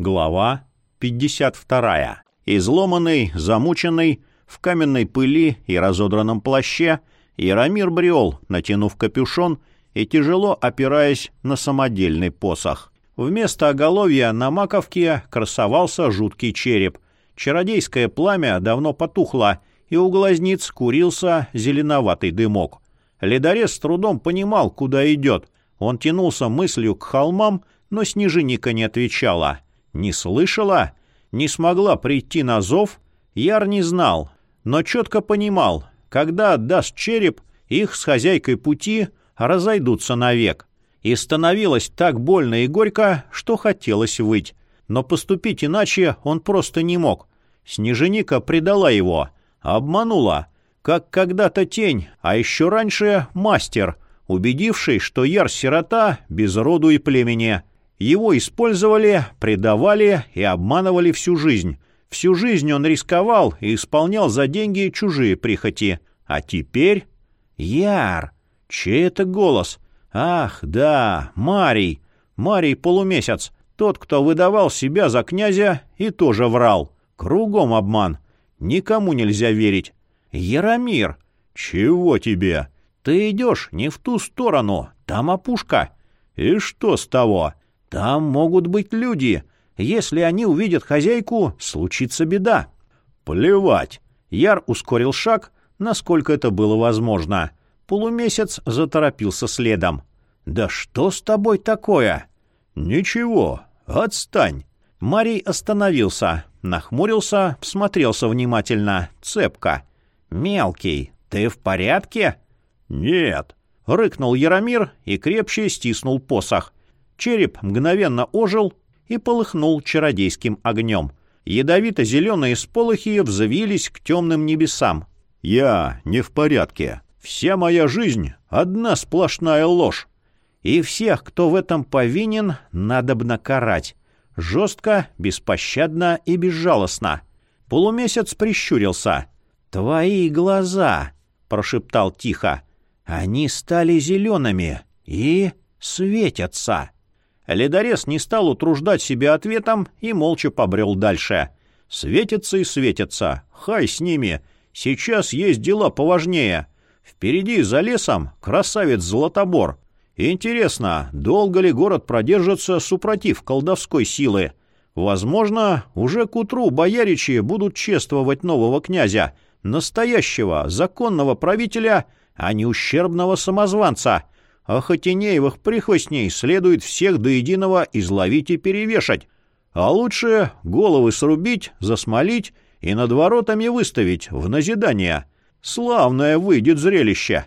Глава 52. Изломанный, замученный, в каменной пыли и разодранном плаще, Яромир брел, натянув капюшон и тяжело опираясь на самодельный посох. Вместо оголовья на маковке красовался жуткий череп. Чародейское пламя давно потухло, и у глазниц курился зеленоватый дымок. Ледорез с трудом понимал, куда идет. Он тянулся мыслью к холмам, но Снежиника не отвечала. Не слышала? Не смогла прийти на зов? Яр не знал, но четко понимал, когда отдаст череп, их с хозяйкой пути разойдутся навек. И становилось так больно и горько, что хотелось выть. Но поступить иначе он просто не мог. Снеженика предала его, обманула, как когда-то тень, а еще раньше мастер, убедивший, что Яр-сирота без роду и племени. Его использовали, предавали и обманывали всю жизнь. Всю жизнь он рисковал и исполнял за деньги чужие прихоти. А теперь... Яр! Чей это голос? Ах, да, Марий. Марий Полумесяц. Тот, кто выдавал себя за князя и тоже врал. Кругом обман. Никому нельзя верить. Яромир! Чего тебе? Ты идешь не в ту сторону. Там опушка. И что с того? Там могут быть люди. Если они увидят хозяйку, случится беда. Плевать. Яр ускорил шаг, насколько это было возможно. Полумесяц заторопился следом. «Да что с тобой такое?» «Ничего, отстань». Марий остановился, нахмурился, всмотрелся внимательно, цепко. «Мелкий, ты в порядке?» «Нет», — рыкнул Яромир и крепче стиснул посох. Череп мгновенно ожил и полыхнул чародейским огнем. Ядовито-зеленые сполохи взвились к темным небесам. «Я не в порядке. Вся моя жизнь — одна сплошная ложь. И всех, кто в этом повинен, надобно карать. Жестко, беспощадно и безжалостно». Полумесяц прищурился. «Твои глаза!» — прошептал тихо. «Они стали зелеными и светятся». Ледорез не стал утруждать себя ответом и молча побрел дальше. Светятся и светятся. Хай с ними. Сейчас есть дела поважнее. Впереди, за лесом, красавец Златобор. Интересно, долго ли город продержится супротив колдовской силы? Возможно, уже к утру бояричи будут чествовать нового князя, настоящего, законного правителя, а не ущербного самозванца — а Хотинеевых прихвостней следует всех до единого изловить и перевешать, а лучше головы срубить, засмолить и над воротами выставить в назидание. Славное выйдет зрелище.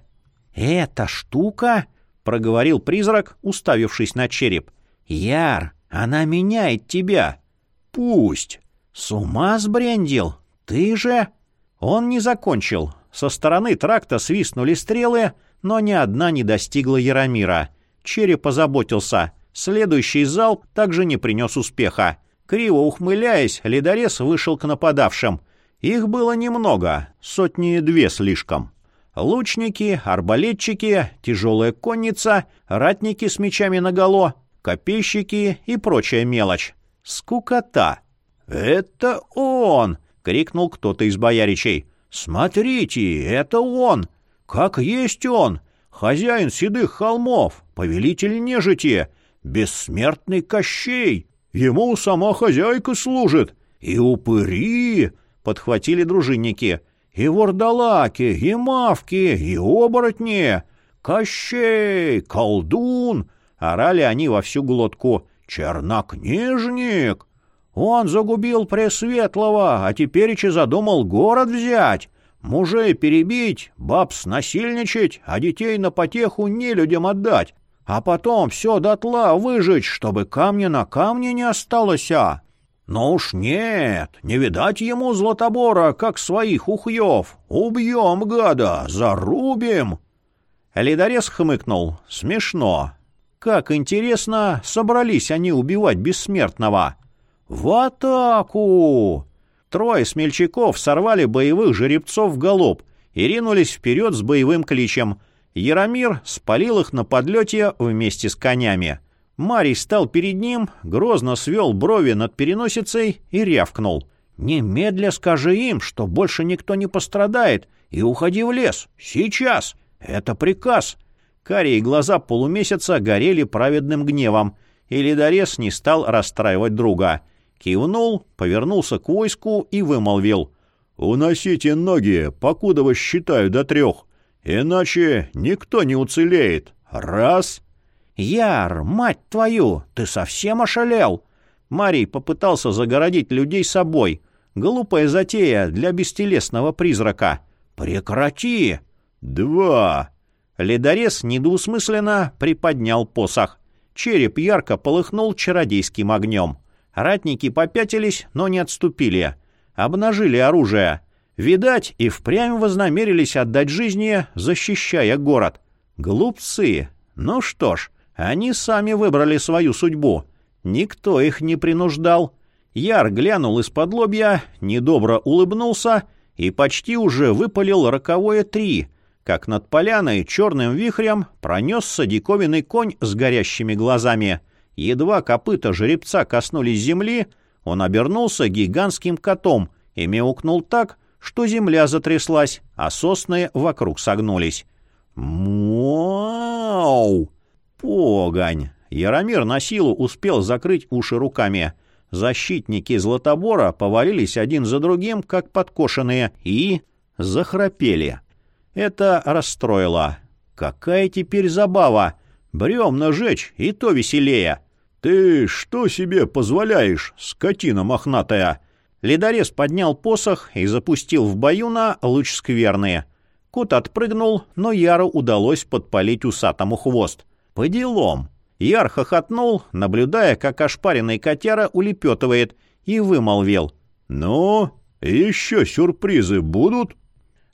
«Эта штука?» — проговорил призрак, уставившись на череп. «Яр, она меняет тебя». «Пусть». «С ума сбрендил? Ты же...» Он не закончил. Со стороны тракта свистнули стрелы, но ни одна не достигла Яромира. Череп позаботился. Следующий залп также не принес успеха. Криво ухмыляясь, ледорез вышел к нападавшим. Их было немного, сотни две слишком. Лучники, арбалетчики, тяжелая конница, ратники с мечами наголо, копейщики и прочая мелочь. Скукота. «Это он!» — крикнул кто-то из бояричей. «Смотрите, это он! Как есть он, хозяин седых холмов, повелитель нежити, бессмертный Кощей. Ему сама хозяйка служит. И упыри, — подхватили дружинники, — и вордалаки, и мавки, и оборотни. Кощей, колдун, — орали они во всю глотку. Чернокнижник. Он загубил Пресветлого, а теперь и задумал город взять. Мужей перебить, баб снасильничать, а детей на потеху нелюдям отдать, а потом все дотла выжечь, чтобы камня на камне не осталось, а? Но уж нет, не видать ему Златобора, как своих ухьев. Убьем гада, зарубим. Ледорез хмыкнул. Смешно. Как интересно, собрались они убивать бессмертного. В атаку! Трое смельчаков сорвали боевых жеребцов в галоп и ринулись вперед с боевым кличем. Яромир спалил их на подлете вместе с конями. Марий стал перед ним, грозно свел брови над переносицей и рявкнул. «Немедля скажи им, что больше никто не пострадает, и уходи в лес. Сейчас. Это приказ». Карие глаза полумесяца горели праведным гневом, и ледорез не стал расстраивать друга. Кивнул, повернулся к войску и вымолвил. «Уносите ноги, покуда вас считаю до трех, иначе никто не уцелеет. Раз!» «Яр, мать твою, ты совсем ошалел!» Марий попытался загородить людей собой. Глупая затея для бестелесного призрака. «Прекрати!» «Два!» Ледорез недвусмысленно приподнял посох. Череп ярко полыхнул чародейским огнем. Ратники попятились, но не отступили. Обнажили оружие. Видать, и впрямь вознамерились отдать жизни, защищая город. Глупцы! Ну что ж, они сами выбрали свою судьбу. Никто их не принуждал. Яр глянул из-под лобья, недобро улыбнулся и почти уже выпалил роковое три, как над поляной черным вихрем пронесся диковинный конь с горящими глазами. Едва копыта жеребца коснулись земли, он обернулся гигантским котом и мяукнул так, что земля затряслась, а сосны вокруг согнулись. «Муау!» Погонь! Яромир на силу успел закрыть уши руками. Защитники Златобора повалились один за другим, как подкошенные, и захрапели. Это расстроило. Какая теперь забава! Бревна жечь, и то веселее. «Ты что себе позволяешь, скотина мохнатая?» Ледорез поднял посох и запустил в баюна луч скверные. Кот отпрыгнул, но Яру удалось подпалить усатому хвост. «По делам!» Яр хохотнул, наблюдая, как ошпаренный котяра улепетывает, и вымолвил. «Ну, еще сюрпризы будут?»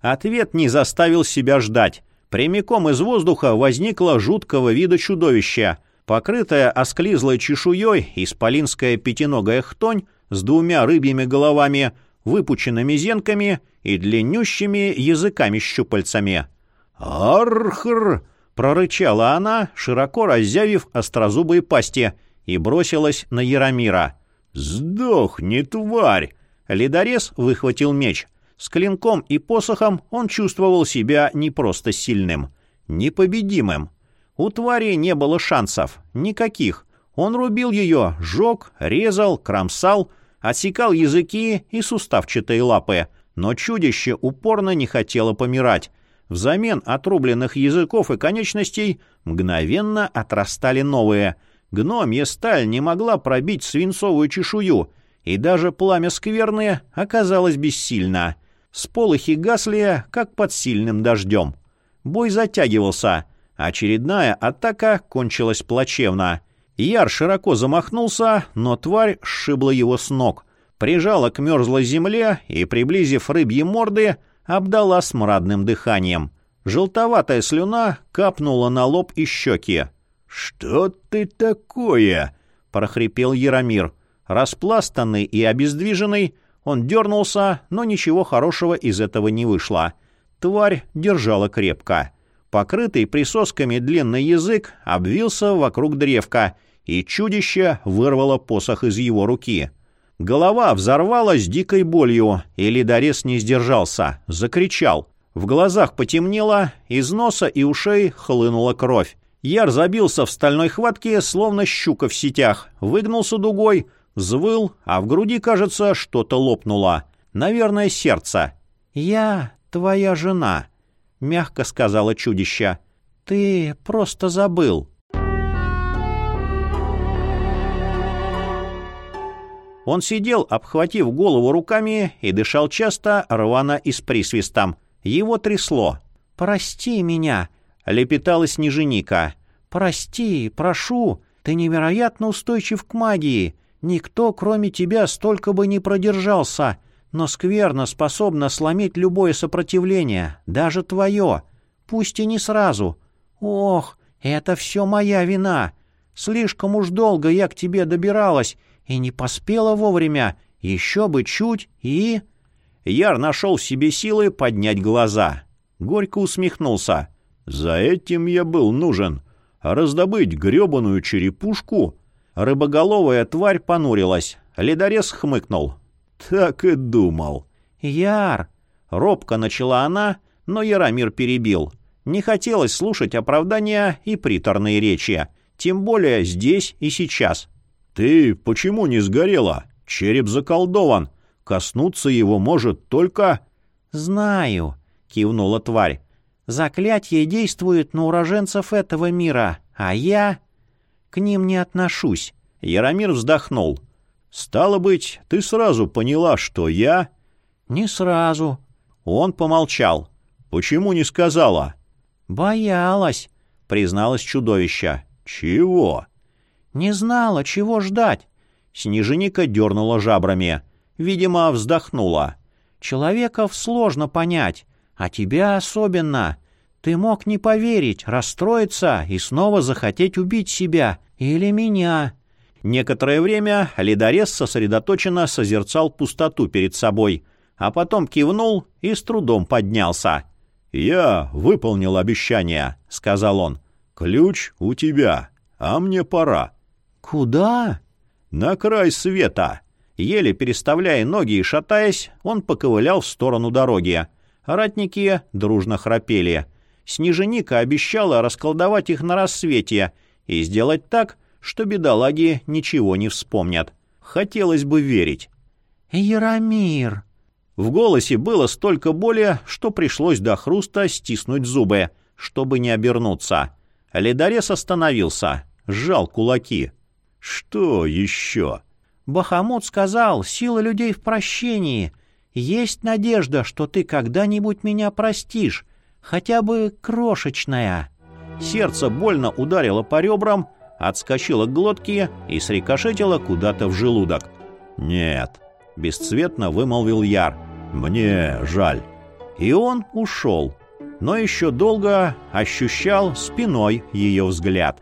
Ответ не заставил себя ждать. Прямиком из воздуха возникло жуткого вида чудовище. Покрытая осклизлой чешуей исполинская пятиногая хтонь с двумя рыбьими головами, выпученными зенками и длиннющими языками-щупальцами. «Архр!» Прорычала она, широко разъявив острозубые пасти, и бросилась на Яромира. «Сдохни, тварь!» Ледорез выхватил меч. С клинком и посохом он чувствовал себя не просто сильным, непобедимым. У твари не было шансов, никаких. Он рубил ее, жег, резал, кромсал, отсекал языки и суставчатые лапы. Но чудище упорно не хотело помирать, Взамен отрубленных языков и конечностей мгновенно отрастали новые. Гномья сталь не могла пробить свинцовую чешую, и даже пламя скверное оказалось бессильно. Сполохи гасли, как под сильным дождем. Бой затягивался. Очередная атака кончилась плачевно. Яр широко замахнулся, но тварь сшибла его с ног. Прижала к мерзлой земле и, приблизив рыбьи морды, обдала смрадным дыханием. Желтоватая слюна капнула на лоб и щеки. «Что ты такое?» — прохрипел Яромир. Распластанный и обездвиженный, он дернулся, но ничего хорошего из этого не вышло. Тварь держала крепко. Покрытый присосками длинный язык обвился вокруг древка, и чудище вырвало посох из его руки. Голова взорвалась дикой болью, и ледорез не сдержался, закричал. В глазах потемнело, из носа и ушей хлынула кровь. Яр забился в стальной хватке, словно щука в сетях, выгнулся дугой, взвыл, а в груди, кажется, что-то лопнуло. Наверное, сердце. «Я твоя жена», — мягко сказала чудище. «Ты просто забыл». Он сидел, обхватив голову руками, и дышал часто, рвано и с присвистом. Его трясло. «Прости меня», — лепетала снеженика. «Прости, прошу, ты невероятно устойчив к магии. Никто, кроме тебя, столько бы не продержался. Но скверно способна сломить любое сопротивление, даже твое. Пусть и не сразу. Ох, это все моя вина. Слишком уж долго я к тебе добиралась, и не поспела вовремя. Еще бы чуть и...» Яр нашел в себе силы поднять глаза. Горько усмехнулся. «За этим я был нужен. Раздобыть гребаную черепушку? Рыбоголовая тварь понурилась. Ледорез хмыкнул. Так и думал. «Яр!» — робко начала она, но Яромир перебил. Не хотелось слушать оправдания и приторные речи, тем более здесь и сейчас. «Ты почему не сгорела? Череп заколдован. Коснуться его может только...» «Знаю», — кивнула тварь. «Заклятие действует на уроженцев этого мира, а я к ним не отношусь». Яромир вздохнул. «Стало быть, ты сразу поняла, что я...» «Не сразу». Он помолчал. «Почему не сказала?» «Боялась», — призналась чудовище. «Чего?» «Не знала, чего ждать». Снежиника дернула жабрами. Видимо, вздохнула. «Человеков сложно понять, а тебя особенно. Ты мог не поверить, расстроиться и снова захотеть убить себя или меня». Некоторое время ледорез сосредоточенно созерцал пустоту перед собой, а потом кивнул и с трудом поднялся. «Я выполнил обещание», — сказал он. «Ключ у тебя, а мне пора». «Куда?» «На край света». Еле переставляя ноги и шатаясь, он поковылял в сторону дороги. Ратники дружно храпели. Снеженика обещала расколдовать их на рассвете и сделать так, что бедолаги ничего не вспомнят. Хотелось бы верить. «Яромир!» В голосе было столько боли, что пришлось до хруста стиснуть зубы, чтобы не обернуться. Ледорез остановился, сжал кулаки. «Что еще?» Бахамут сказал, сила людей в прощении. Есть надежда, что ты когда-нибудь меня простишь, хотя бы крошечная. Сердце больно ударило по ребрам, отскочило к глотке и срикошетило куда-то в желудок. «Нет», — бесцветно вымолвил Яр, — «мне жаль». И он ушел, но еще долго ощущал спиной ее взгляд.